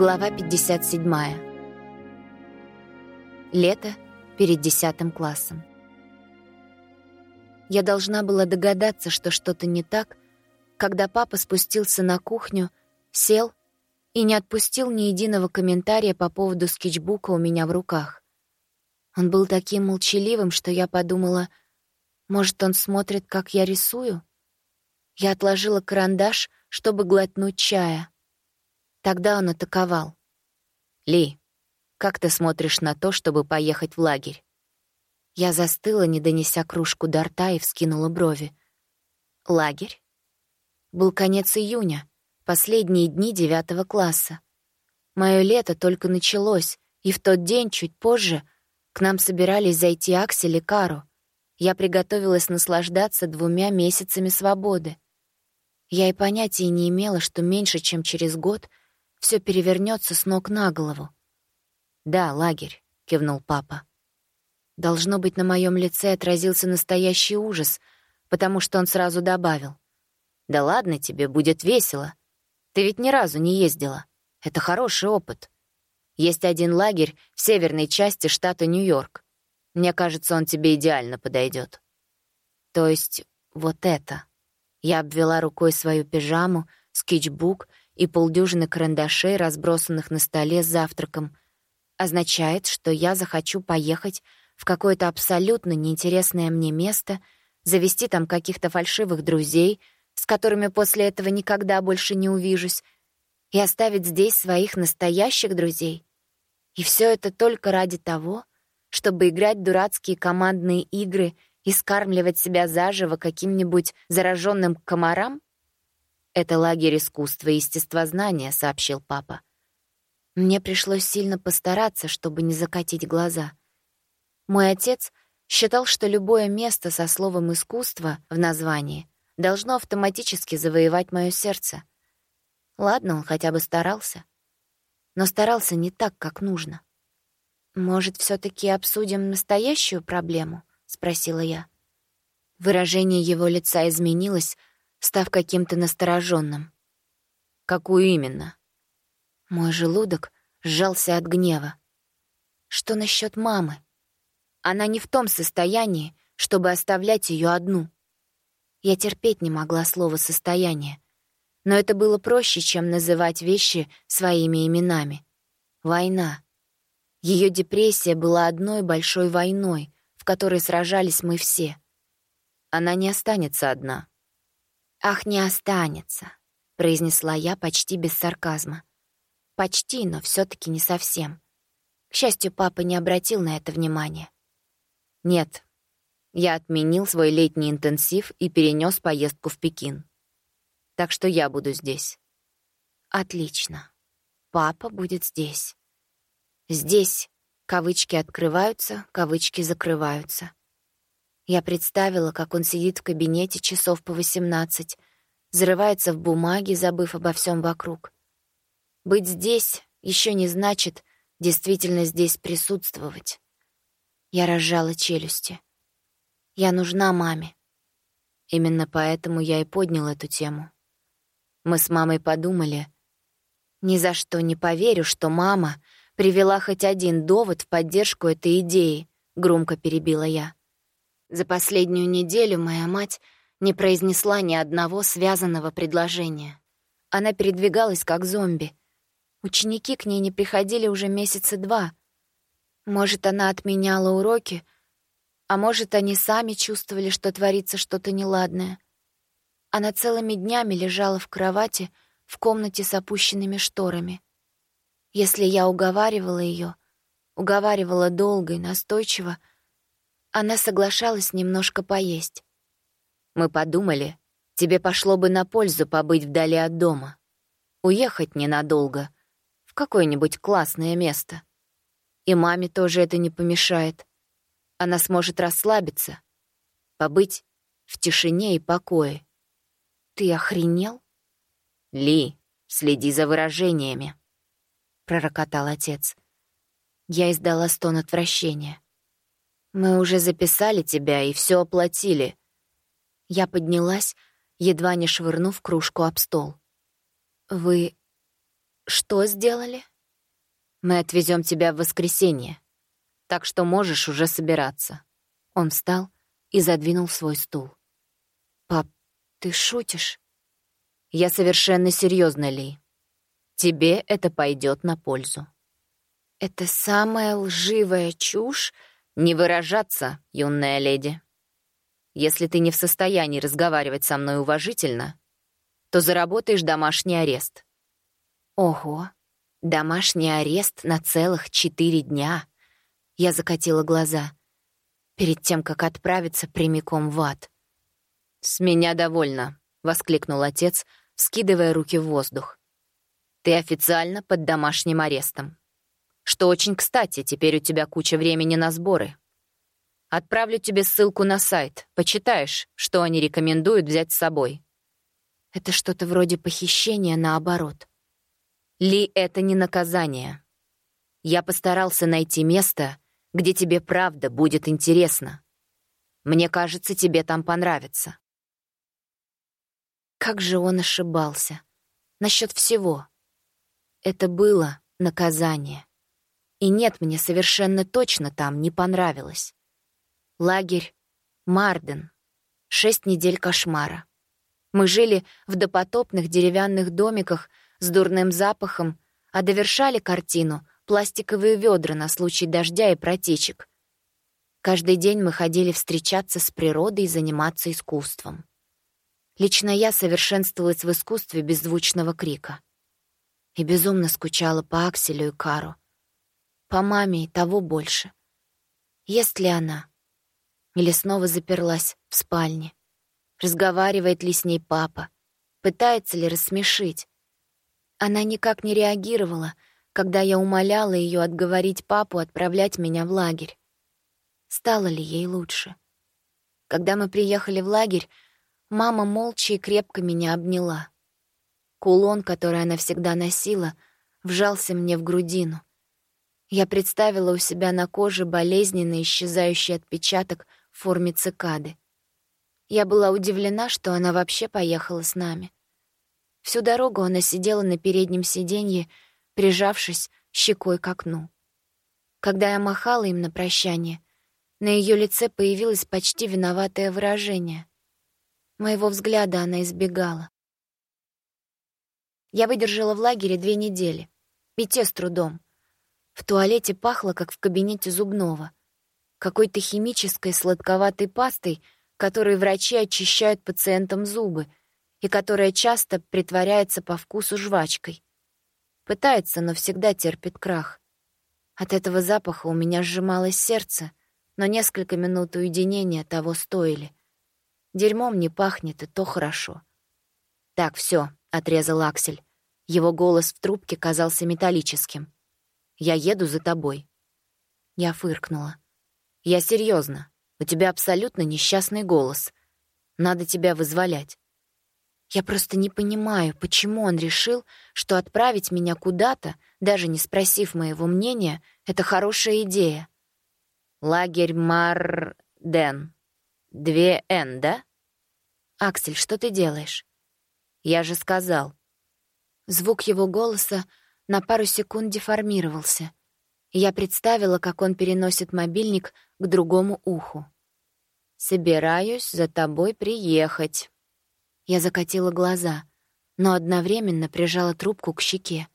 Глава 57. Лето перед десятым классом. Я должна была догадаться, что что-то не так, когда папа спустился на кухню, сел и не отпустил ни единого комментария по поводу скетчбука у меня в руках. Он был таким молчаливым, что я подумала, может, он смотрит, как я рисую? Я отложила карандаш, чтобы глотнуть чая — Тогда он атаковал. «Ли, как ты смотришь на то, чтобы поехать в лагерь?» Я застыла, не донеся кружку до рта, и вскинула брови. «Лагерь?» Был конец июня, последние дни девятого класса. Моё лето только началось, и в тот день, чуть позже, к нам собирались зайти Аксель и Кару. Я приготовилась наслаждаться двумя месяцами свободы. Я и понятия не имела, что меньше, чем через год — все перевернется с ног на голову. «Да, лагерь», — кивнул папа. Должно быть, на моем лице отразился настоящий ужас, потому что он сразу добавил. «Да ладно тебе, будет весело. Ты ведь ни разу не ездила. Это хороший опыт. Есть один лагерь в северной части штата Нью-Йорк. Мне кажется, он тебе идеально подойдет. То есть вот это. Я обвела рукой свою пижаму, скетчбук и полдюжины карандашей, разбросанных на столе с завтраком, означает, что я захочу поехать в какое-то абсолютно неинтересное мне место, завести там каких-то фальшивых друзей, с которыми после этого никогда больше не увижусь, и оставить здесь своих настоящих друзей. И все это только ради того, чтобы играть дурацкие командные игры и скармливать себя заживо каким-нибудь зараженным комарам? «Это лагерь искусства и естествознания», — сообщил папа. Мне пришлось сильно постараться, чтобы не закатить глаза. Мой отец считал, что любое место со словом «искусство» в названии должно автоматически завоевать мое сердце. Ладно, он хотя бы старался. Но старался не так, как нужно. «Может, все таки обсудим настоящую проблему?» — спросила я. Выражение его лица изменилось, став каким-то настороженным. «Какую именно?» Мой желудок сжался от гнева. «Что насчет мамы? Она не в том состоянии, чтобы оставлять ее одну». Я терпеть не могла слово «состояние», но это было проще, чем называть вещи своими именами. Война. Ее депрессия была одной большой войной, в которой сражались мы все. Она не останется одна. «Ах, не останется», — произнесла я почти без сарказма. Почти, но все таки не совсем. К счастью, папа не обратил на это внимания. «Нет, я отменил свой летний интенсив и перенес поездку в Пекин. Так что я буду здесь». «Отлично. Папа будет здесь. Здесь кавычки открываются, кавычки закрываются. Я представила, как он сидит в кабинете часов по восемнадцать, зарывается в бумаги, забыв обо всем вокруг. Быть здесь еще не значит действительно здесь присутствовать. Я разжала челюсти. Я нужна маме. Именно поэтому я и поднял эту тему. Мы с мамой подумали. Ни за что не поверю, что мама привела хоть один довод в поддержку этой идеи, громко перебила я. За последнюю неделю моя мать не произнесла ни одного связанного предложения. Она передвигалась как зомби. Ученики к ней не приходили уже месяца два. Может, она отменяла уроки, а может, они сами чувствовали, что творится что-то неладное. Она целыми днями лежала в кровати в комнате с опущенными шторами. Если я уговаривала ее, уговаривала долго и настойчиво, она соглашалась немножко поесть. Мы подумали, тебе пошло бы на пользу побыть вдали от дома. Уехать ненадолго, в какое-нибудь классное место. И маме тоже это не помешает. Она сможет расслабиться, побыть в тишине и покое. Ты охренел? Ли, следи за выражениями, — пророкотал отец. Я издала стон отвращения. Мы уже записали тебя и все оплатили. Я поднялась, едва не швырнув кружку об стол. Вы... Что сделали? Мы отвезем тебя в воскресенье, так что можешь уже собираться. Он встал и задвинул свой стул. Пап, ты шутишь? Я совершенно серьезно, Ли. Тебе это пойдет на пользу. Это самая лживая чушь не выражаться, юная леди. Если ты не в состоянии разговаривать со мной уважительно, то заработаешь домашний арест. Ого, домашний арест на целых четыре дня. Я закатила глаза перед тем, как отправиться прямиком в ад. «С меня довольно», — воскликнул отец, скидывая руки в воздух. «Ты официально под домашним арестом. Что очень кстати, теперь у тебя куча времени на сборы. Отправлю тебе ссылку на сайт, почитаешь, что они рекомендуют взять с собой». Это что-то вроде похищения наоборот. Ли, это не наказание. Я постарался найти место, где тебе правда будет интересно. Мне кажется, тебе там понравится. Как же он ошибался. Насчет всего. Это было наказание. И нет, мне совершенно точно там не понравилось. Лагерь Марден. Шесть недель кошмара. Мы жили в допотопных деревянных домиках с дурным запахом, а довершали картину пластиковые ведра на случай дождя и протечек. Каждый день мы ходили встречаться с природой и заниматься искусством. Лично я совершенствовалась в искусстве беззвучного крика. И безумно скучала по Акселю и Кару. По маме и того больше. Есть ли она? Или снова заперлась в спальне? Разговаривает ли с ней папа? Пытается ли рассмешить? Она никак не реагировала — когда я умоляла ее отговорить папу отправлять меня в лагерь. Стало ли ей лучше? Когда мы приехали в лагерь, мама молча и крепко меня обняла. Кулон, который она всегда носила, вжался мне в грудину. Я представила у себя на коже болезненно исчезающий отпечаток в форме цикады. Я была удивлена, что она вообще поехала с нами. Всю дорогу она сидела на переднем сиденье, прижавшись щекой к окну. Когда я махала им на прощание, на ее лице появилось почти виноватое выражение. Моего взгляда она избегала. Я выдержала в лагере две недели, и те с трудом. В туалете пахло, как в кабинете зубного, какой-то химической сладковатой пастой, которой врачи очищают пациентам зубы, и которая часто притворяется по вкусу жвачкой. Пытается, но всегда терпит крах. От этого запаха у меня сжималось сердце, но несколько минут уединения того стоили. Дерьмом не пахнет, и то хорошо. «Так, все, отрезал Аксель. Его голос в трубке казался металлическим. «Я еду за тобой». Я фыркнула. «Я серьезно. У тебя абсолютно несчастный голос. Надо тебя вызволять. Я просто не понимаю, почему он решил, что отправить меня куда-то, даже не спросив моего мнения, это хорошая идея. Лагерь Марден. Две «Н», да? «Аксель, что ты делаешь?» «Я же сказал». Звук его голоса на пару секунд деформировался. Я представила, как он переносит мобильник к другому уху. «Собираюсь за тобой приехать». Я закатила глаза, но одновременно прижала трубку к щеке.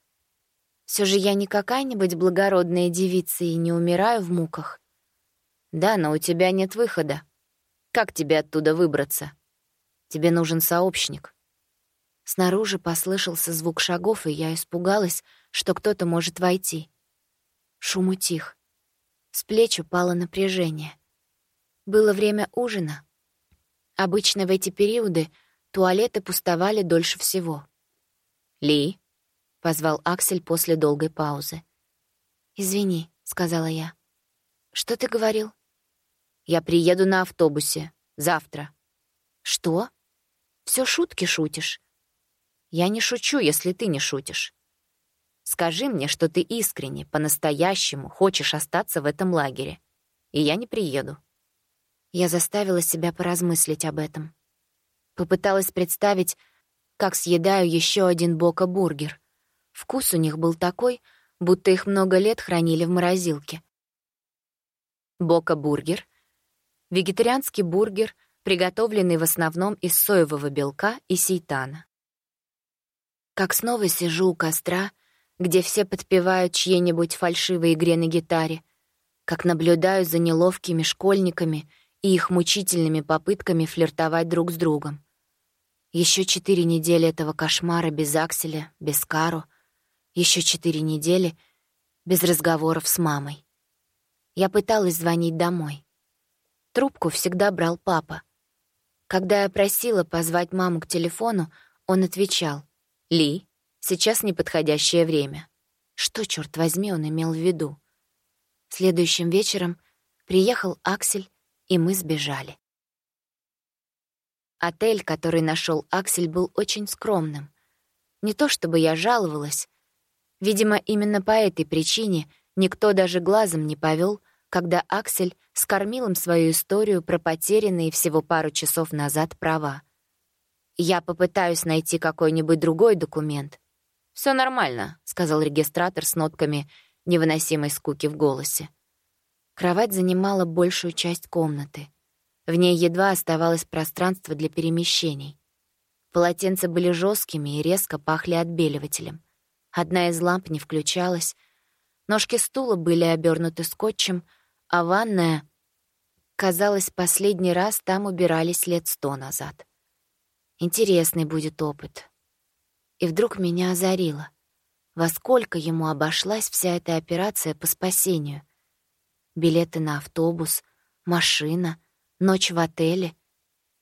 Все же я не какая-нибудь благородная девица и не умираю в муках. Да, но у тебя нет выхода. Как тебе оттуда выбраться? Тебе нужен сообщник. Снаружи послышался звук шагов, и я испугалась, что кто-то может войти. Шум утих. С плеч упало напряжение. Было время ужина. Обычно в эти периоды Туалеты пустовали дольше всего. «Ли?» — позвал Аксель после долгой паузы. «Извини», — сказала я. «Что ты говорил?» «Я приеду на автобусе. Завтра». «Что? Все шутки шутишь?» «Я не шучу, если ты не шутишь. Скажи мне, что ты искренне, по-настоящему хочешь остаться в этом лагере, и я не приеду». Я заставила себя поразмыслить об этом. Попыталась представить, как съедаю еще один бока-бургер. Вкус у них был такой, будто их много лет хранили в морозилке. Бока-бургер — вегетарианский бургер, приготовленный в основном из соевого белка и сейтана. Как снова сижу у костра, где все подпевают чьей-нибудь фальшивой игре на гитаре, как наблюдаю за неловкими школьниками и их мучительными попытками флиртовать друг с другом. Еще четыре недели этого кошмара без Акселя, без Кару. Еще четыре недели без разговоров с мамой. Я пыталась звонить домой. Трубку всегда брал папа. Когда я просила позвать маму к телефону, он отвечал «Ли, сейчас неподходящее время». Что, черт возьми, он имел в виду? Следующим вечером приехал Аксель, и мы сбежали. Отель, который нашел Аксель, был очень скромным. Не то чтобы я жаловалась. Видимо, именно по этой причине никто даже глазом не повел, когда Аксель скормил им свою историю про потерянные всего пару часов назад права. Я попытаюсь найти какой-нибудь другой документ. Все нормально», — сказал регистратор с нотками невыносимой скуки в голосе. Кровать занимала большую часть комнаты. В ней едва оставалось пространство для перемещений. Полотенца были жесткими и резко пахли отбеливателем. Одна из ламп не включалась. Ножки стула были обернуты скотчем, а ванная... Казалось, последний раз там убирались лет сто назад. Интересный будет опыт. И вдруг меня озарило. Во сколько ему обошлась вся эта операция по спасению? Билеты на автобус, машина, ночь в отеле.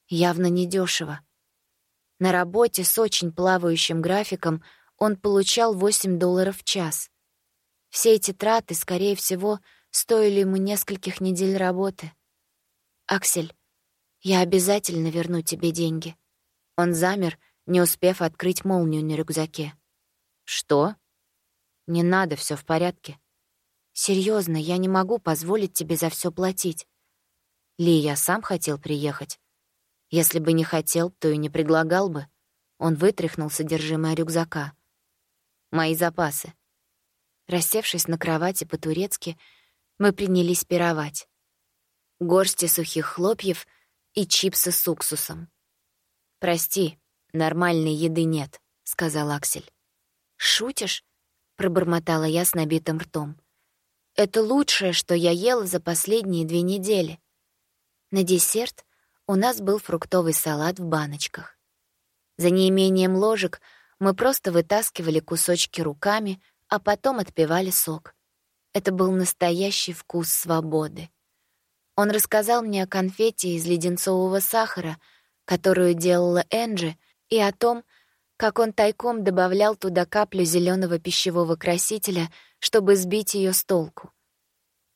Явно недешево. На работе с очень плавающим графиком он получал 8 долларов в час. Все эти траты, скорее всего, стоили ему нескольких недель работы. «Аксель, я обязательно верну тебе деньги». Он замер, не успев открыть молнию на рюкзаке. «Что?» «Не надо, все в порядке». Серьезно, я не могу позволить тебе за все платить. Ли, я сам хотел приехать. Если бы не хотел, то и не предлагал бы. Он вытряхнул содержимое рюкзака. Мои запасы. Рассевшись на кровати по-турецки, мы принялись пировать. Горсти сухих хлопьев и чипсы с уксусом. «Прости, нормальной еды нет», — сказал Аксель. «Шутишь?» — пробормотала я с набитым ртом. Это лучшее, что я ела за последние две недели. На десерт у нас был фруктовый салат в баночках. За неимением ложек мы просто вытаскивали кусочки руками, а потом отпивали сок. Это был настоящий вкус свободы. Он рассказал мне о конфете из леденцового сахара, которую делала Энджи, и о том, как он тайком добавлял туда каплю зеленого пищевого красителя — чтобы сбить ее с толку.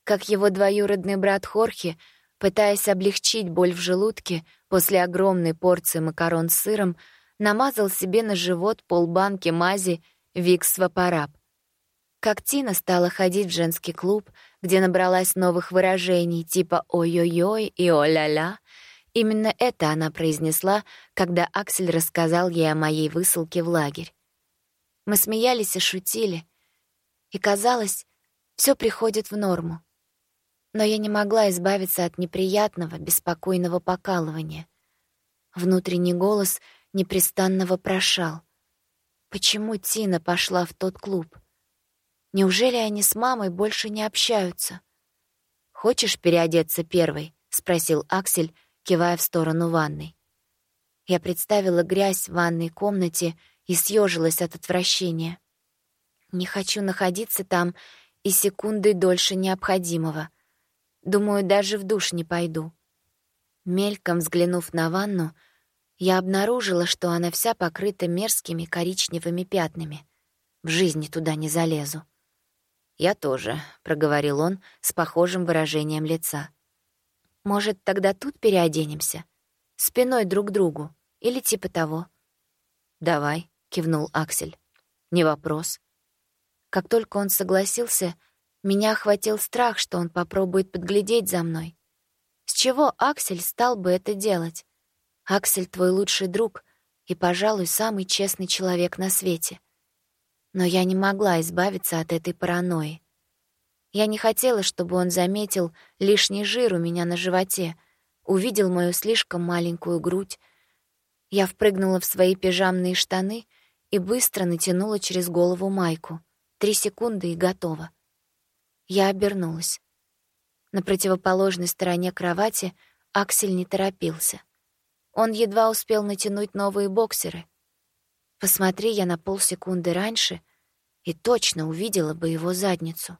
Как его двоюродный брат Хорхе, пытаясь облегчить боль в желудке после огромной порции макарон с сыром, намазал себе на живот полбанки мази Викс Вапораб. Как Тина стала ходить в женский клуб, где набралась новых выражений типа «ой-ой-ой» и «о-ля-ля», именно это она произнесла, когда Аксель рассказал ей о моей высылке в лагерь. Мы смеялись и шутили — и казалось, все приходит в норму. Но я не могла избавиться от неприятного, беспокойного покалывания. Внутренний голос непрестанно вопрошал. Почему Тина пошла в тот клуб? Неужели они с мамой больше не общаются? «Хочешь переодеться первой?» — спросил Аксель, кивая в сторону ванной. Я представила грязь в ванной комнате и съежилась от отвращения. Не хочу находиться там и секунды дольше необходимого. Думаю, даже в душ не пойду. Мельком взглянув на ванну, я обнаружила, что она вся покрыта мерзкими коричневыми пятнами. В жизни туда не залезу. «Я тоже», — проговорил он с похожим выражением лица. «Может, тогда тут переоденемся? Спиной друг к другу. Или типа того?» «Давай», — кивнул Аксель. «Не вопрос. Как только он согласился, меня охватил страх, что он попробует подглядеть за мной. С чего Аксель стал бы это делать? Аксель твой лучший друг и, пожалуй, самый честный человек на свете. Но я не могла избавиться от этой паранойи. Я не хотела, чтобы он заметил лишний жир у меня на животе, увидел мою слишком маленькую грудь. Я впрыгнула в свои пижамные штаны и быстро натянула через голову майку. Три секунды и готово. Я обернулась. На противоположной стороне кровати Аксель не торопился. Он едва успел натянуть новые боксеры. Посмотри я на полсекунды раньше и точно увидела бы его задницу.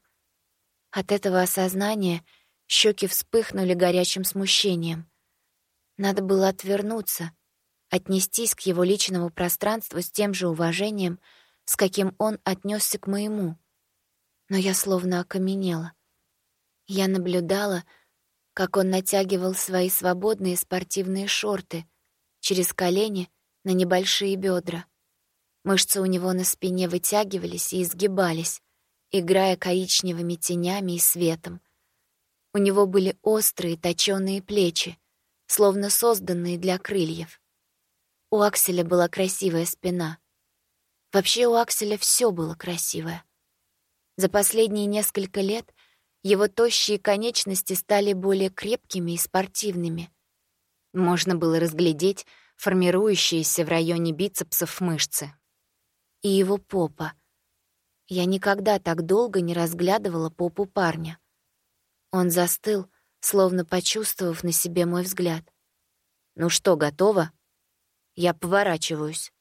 От этого осознания щеки вспыхнули горячим смущением. Надо было отвернуться, отнестись к его личному пространству с тем же уважением, с каким он отнесся к моему. Но я словно окаменела. Я наблюдала, как он натягивал свои свободные спортивные шорты через колени на небольшие бедра. Мышцы у него на спине вытягивались и изгибались, играя коричневыми тенями и светом. У него были острые точёные плечи, словно созданные для крыльев. У Акселя была красивая спина. Вообще у Акселя все было красивое. За последние несколько лет его тощие конечности стали более крепкими и спортивными. Можно было разглядеть формирующиеся в районе бицепсов мышцы. И его попа. Я никогда так долго не разглядывала попу парня. Он застыл, словно почувствовав на себе мой взгляд. «Ну что, готово?» Я поворачиваюсь.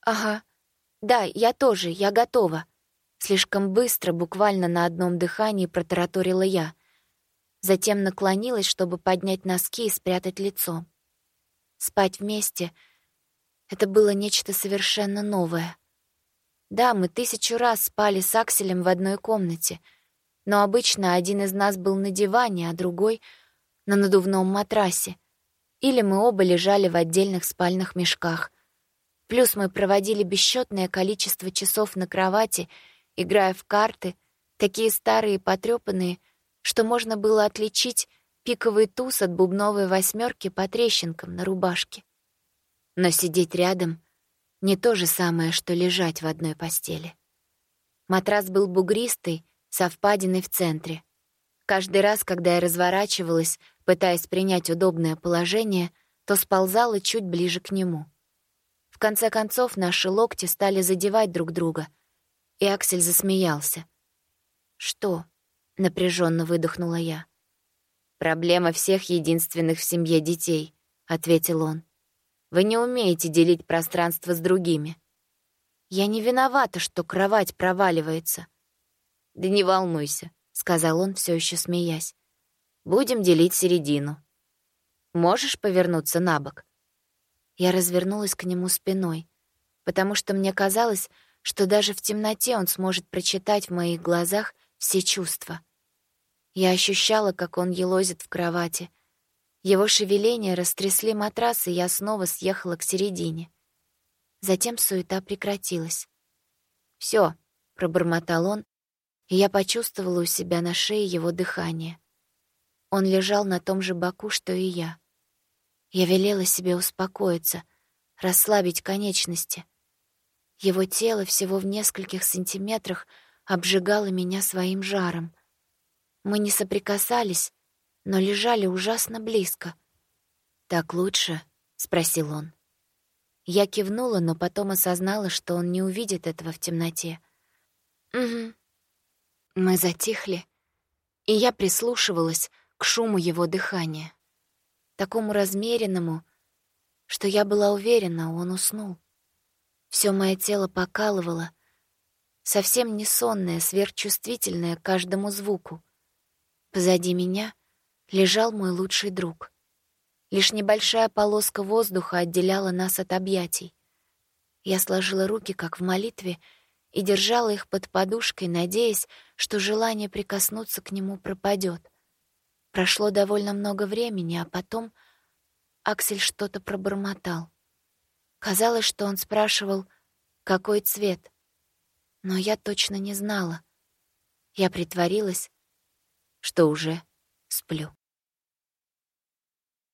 «Ага. Да, я тоже, я готова», Слишком быстро, буквально на одном дыхании, протараторила я. Затем наклонилась, чтобы поднять носки и спрятать лицо. Спать вместе — это было нечто совершенно новое. Да, мы тысячу раз спали с Акселем в одной комнате, но обычно один из нас был на диване, а другой — на надувном матрасе. Или мы оба лежали в отдельных спальных мешках. Плюс мы проводили бесчетное количество часов на кровати — играя в карты, такие старые и потрёпанные, что можно было отличить пиковый туз от бубновой восьмерки по трещинкам на рубашке. Но сидеть рядом — не то же самое, что лежать в одной постели. Матрас был бугристый, со впадиной в центре. Каждый раз, когда я разворачивалась, пытаясь принять удобное положение, то сползала чуть ближе к нему. В конце концов, наши локти стали задевать друг друга — и Аксель засмеялся. «Что?» — напряженно выдохнула я. «Проблема всех единственных в семье детей», — ответил он. «Вы не умеете делить пространство с другими». «Я не виновата, что кровать проваливается». «Да не волнуйся», — сказал он, все еще смеясь. «Будем делить середину. Можешь повернуться на бок?» Я развернулась к нему спиной, потому что мне казалось, что даже в темноте он сможет прочитать в моих глазах все чувства. Я ощущала, как он елозит в кровати. Его шевеления растрясли матрас, и я снова съехала к середине. Затем суета прекратилась. Все, пробормотал он, и я почувствовала у себя на шее его дыхание. Он лежал на том же боку, что и я. Я велела себе успокоиться, расслабить конечности — его тело всего в нескольких сантиметрах обжигало меня своим жаром. Мы не соприкасались, но лежали ужасно близко. «Так лучше?» — спросил он. Я кивнула, но потом осознала, что он не увидит этого в темноте. «Угу». Мы затихли, и я прислушивалась к шуму его дыхания. Такому размеренному, что я была уверена, он уснул. Все мое тело покалывало, совсем не сонное, сверхчувствительное к каждому звуку. Позади меня лежал мой лучший друг. Лишь небольшая полоска воздуха отделяла нас от объятий. Я сложила руки, как в молитве, и держала их под подушкой, надеясь, что желание прикоснуться к нему пропадет. Прошло довольно много времени, а потом Аксель что-то пробормотал. Казалось, что он спрашивал, какой цвет. Но я точно не знала. Я притворилась, что уже сплю.